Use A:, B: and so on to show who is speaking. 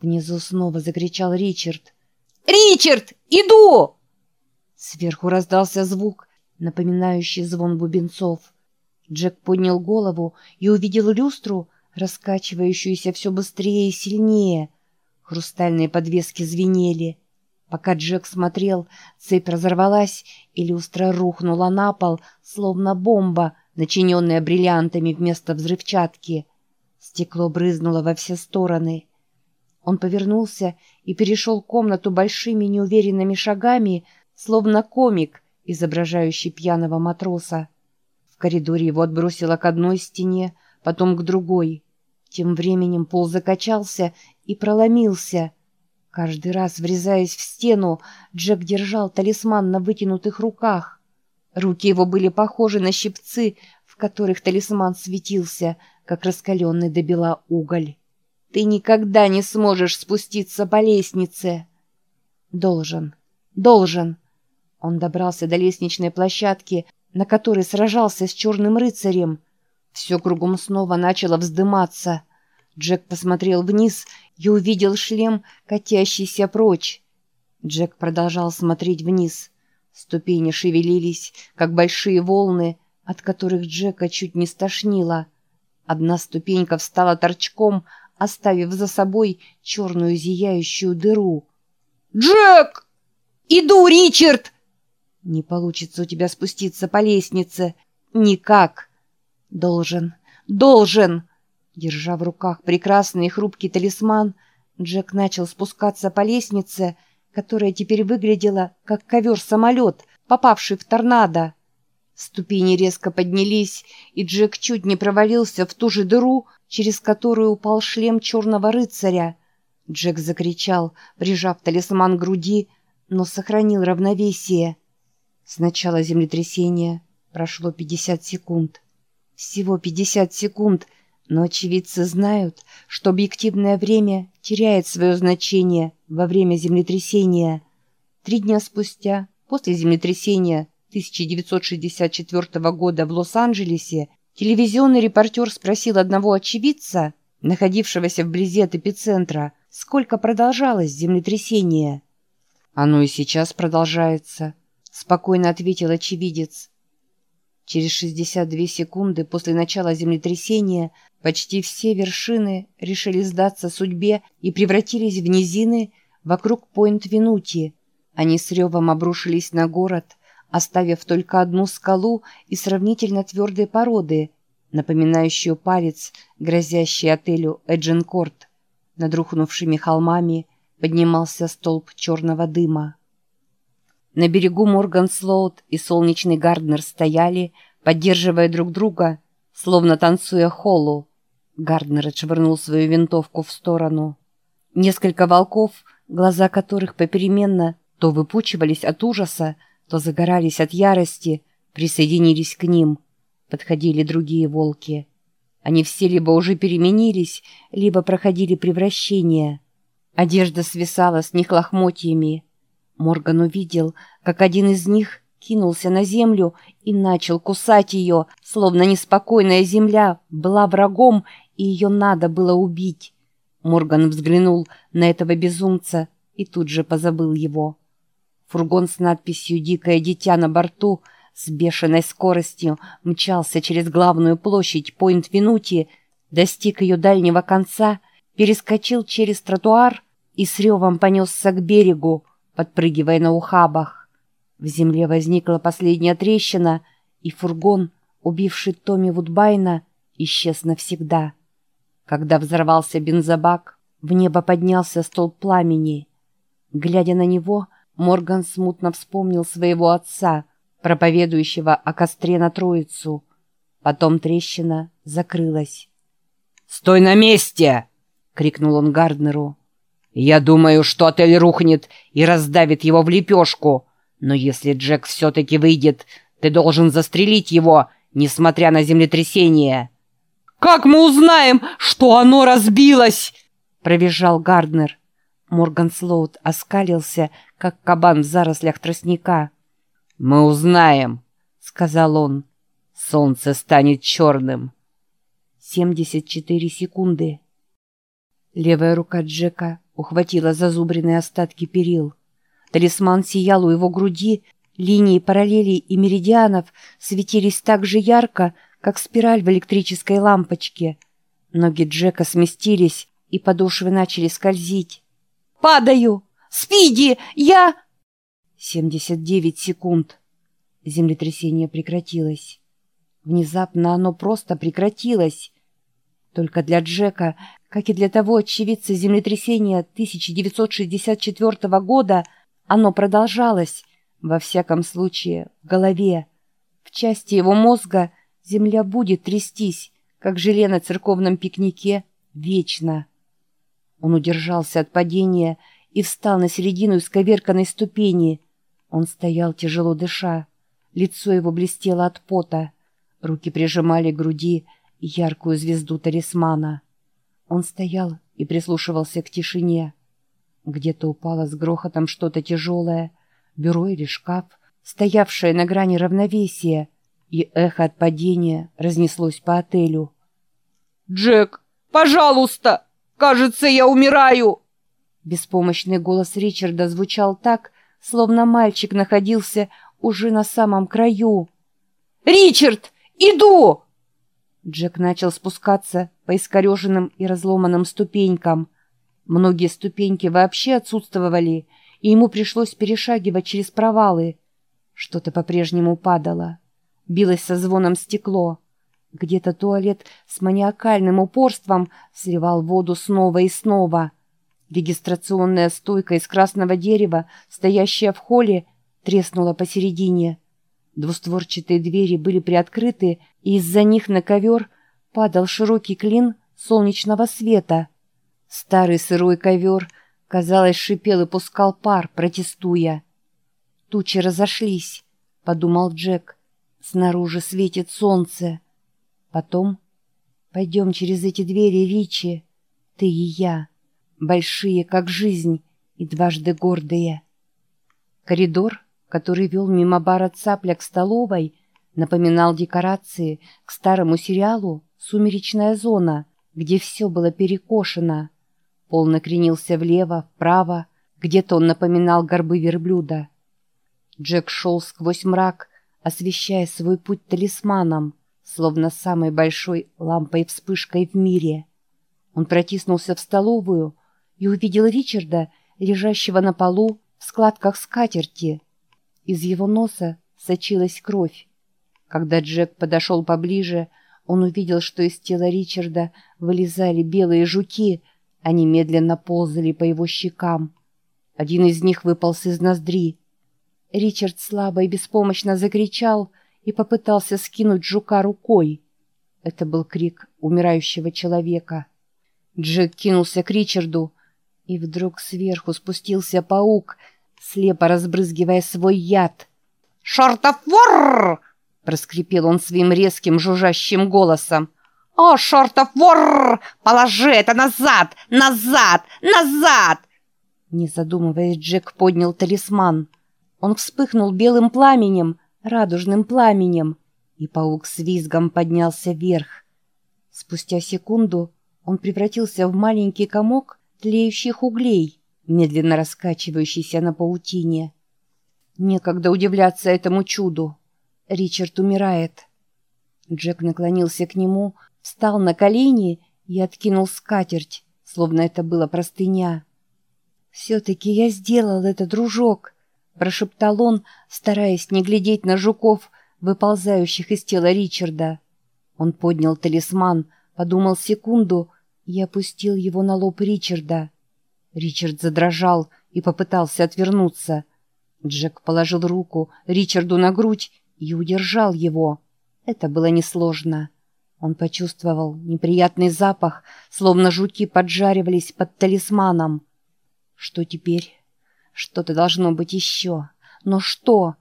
A: Внизу снова закричал Ричард. «Ричард, иду!» Сверху раздался звук, напоминающий звон бубенцов. Джек поднял голову и увидел люстру, раскачивающуюся все быстрее и сильнее. Хрустальные подвески звенели. Пока Джек смотрел, цепь разорвалась, и люстра рухнула на пол, словно бомба, начиненная бриллиантами вместо взрывчатки. Стекло брызнуло во все стороны. Он повернулся и перешел комнату большими неуверенными шагами, словно комик, изображающий пьяного матроса. В коридоре его отбросило к одной стене, потом к другой. Тем временем пол закачался и проломился. Каждый раз, врезаясь в стену, Джек держал талисман на вытянутых руках. Руки его были похожи на щипцы, в которых талисман светился, как раскаленный до бела уголь. «Ты никогда не сможешь спуститься по лестнице!» «Должен, должен!» Он добрался до лестничной площадки, на которой сражался с черным рыцарем. Все кругом снова начало вздыматься. Джек посмотрел вниз и увидел шлем, катящийся прочь. Джек продолжал смотреть вниз. Ступени шевелились, как большие волны, от которых Джека чуть не стошнило. Одна ступенька встала торчком, оставив за собой черную зияющую дыру. «Джек! Иду, Ричард!» «Не получится у тебя спуститься по лестнице. Никак!» «Должен! Должен!» Держа в руках прекрасный и хрупкий талисман, Джек начал спускаться по лестнице, которая теперь выглядела как ковер-самолет, попавший в торнадо. Ступени резко поднялись, и Джек чуть не провалился в ту же дыру, через которую упал шлем черного рыцаря. Джек закричал, прижав талисман к груди, но сохранил равновесие. С начала землетрясения прошло 50 секунд. Всего 50 секунд, но очевидцы знают, что объективное время теряет свое значение во время землетрясения. Три дня спустя, после землетрясения 1964 года в Лос-Анджелесе, телевизионный репортер спросил одного очевидца, находившегося вблизи от эпицентра, сколько продолжалось землетрясение. «Оно и сейчас продолжается», — спокойно ответил очевидец. Через 62 секунды после начала землетрясения почти все вершины решили сдаться судьбе и превратились в низины вокруг Пойнт-Винути. Они с ревом обрушились на город, оставив только одну скалу и сравнительно твердые породы, напоминающую палец, грозящий отелю Эджинкорт. Над рухнувшими холмами поднимался столб черного дыма. На берегу Морган Слоут и солнечный Гарднер стояли, поддерживая друг друга, словно танцуя холлу. Гарднер отшвырнул свою винтовку в сторону. Несколько волков, глаза которых попеременно то выпучивались от ужаса, то загорались от ярости, присоединились к ним. Подходили другие волки. Они все либо уже переменились, либо проходили превращение. Одежда свисала с них лохмотьями, Морган увидел, как один из них кинулся на землю и начал кусать ее, словно неспокойная земля была врагом, и ее надо было убить. Морган взглянул на этого безумца и тут же позабыл его. Фургон с надписью «Дикое дитя» на борту с бешеной скоростью мчался через главную площадь Пойнт-Винути, достиг ее дальнего конца, перескочил через тротуар и с ревом понесся к берегу, подпрыгивая на ухабах. В земле возникла последняя трещина, и фургон, убивший Томми Вудбайна, исчез навсегда. Когда взорвался бензобак, в небо поднялся столб пламени. Глядя на него, Морган смутно вспомнил своего отца, проповедующего о костре на Троицу. Потом трещина закрылась.
B: «Стой на месте!» — крикнул он Гарднеру. Я думаю, что отель рухнет и раздавит его в лепешку. Но если Джек все-таки выйдет, ты должен застрелить его, несмотря на землетрясение. «Как мы узнаем, что оно разбилось?» — провизжал Гарднер.
A: Морган Слоут оскалился, как кабан в зарослях тростника.
B: «Мы узнаем», — сказал он. «Солнце станет черным».
A: Семьдесят четыре секунды. Левая рука Джека ухватила зазубренные остатки перил. Талисман сиял у его груди, линии параллелей и меридианов светились так же ярко, как спираль в электрической лампочке. Ноги Джека сместились, и подошвы начали скользить. «Падаю! Спиди! Я...» 79 секунд. Землетрясение прекратилось. Внезапно оно просто прекратилось. Только для Джека, как и для того очевидца землетрясения 1964 года, оно продолжалось, во всяком случае, в голове. В части его мозга земля будет трястись, как желе на церковном пикнике, вечно. Он удержался от падения и встал на середину исковерканной ступени. Он стоял, тяжело дыша. Лицо его блестело от пота. Руки прижимали к груди яркую звезду талисмана. Он стоял и прислушивался к тишине. Где-то упало с грохотом что-то тяжелое, бюро или шкаф, стоявшее на грани равновесия, и эхо от падения разнеслось по отелю.
B: «Джек, пожалуйста! Кажется, я умираю!»
A: Беспомощный голос Ричарда звучал так, словно мальчик находился уже на самом краю. «Ричард, иду!» Джек начал спускаться по искореженным и разломанным ступенькам. Многие ступеньки вообще отсутствовали, и ему пришлось перешагивать через провалы. Что-то по-прежнему падало. Билось со звоном стекло. Где-то туалет с маниакальным упорством сливал воду снова и снова. Регистрационная стойка из красного дерева, стоящая в холле, треснула посередине. Двустворчатые двери были приоткрыты, и из-за них на ковер падал широкий клин солнечного света. Старый сырой ковер, казалось, шипел и пускал пар, протестуя. «Тучи разошлись», — подумал Джек. «Снаружи светит солнце». Потом «Пойдем через эти двери, Ричи, ты и я, большие, как жизнь, и дважды гордые». Коридор, который вел мимо бара цапля к столовой, напоминал декорации к старому сериалу «Сумеречная зона», где все было перекошено. Пол накренился влево, вправо, где-то он напоминал горбы верблюда. Джек шел сквозь мрак, освещая свой путь талисманом, словно самой большой лампой-вспышкой в мире. Он протиснулся в столовую и увидел Ричарда, лежащего на полу в складках скатерти. Из его носа сочилась кровь. Когда Джек подошел поближе, он увидел, что из тела Ричарда вылезали белые жуки, они медленно ползали по его щекам. Один из них выполз из ноздри. Ричард слабо и беспомощно закричал и попытался скинуть жука рукой. Это был крик умирающего человека. Джек кинулся к Ричарду, и вдруг сверху спустился паук — слепо разбрызгивая свой яд.
B: «Шортов вор!» — проскрипел он своим резким жужжащим голосом. «О, шортов! Положи это назад! Назад! Назад!»
A: Не задумываясь, Джек поднял талисман. Он вспыхнул белым пламенем, радужным пламенем, и паук с визгом поднялся вверх. Спустя секунду он превратился в маленький комок тлеющих углей медленно раскачивающийся на паутине. Некогда удивляться этому чуду. Ричард умирает. Джек наклонился к нему, встал на колени и откинул скатерть, словно это было простыня. «Все-таки я сделал это, дружок!» — прошептал он, стараясь не глядеть на жуков, выползающих из тела Ричарда. Он поднял талисман, подумал секунду и опустил его на лоб Ричарда. Ричард задрожал и попытался отвернуться. Джек положил руку Ричарду на грудь и удержал его. Это было несложно. Он почувствовал неприятный запах, словно жуки поджаривались под талисманом. Что теперь? Что-то должно быть еще. Но что?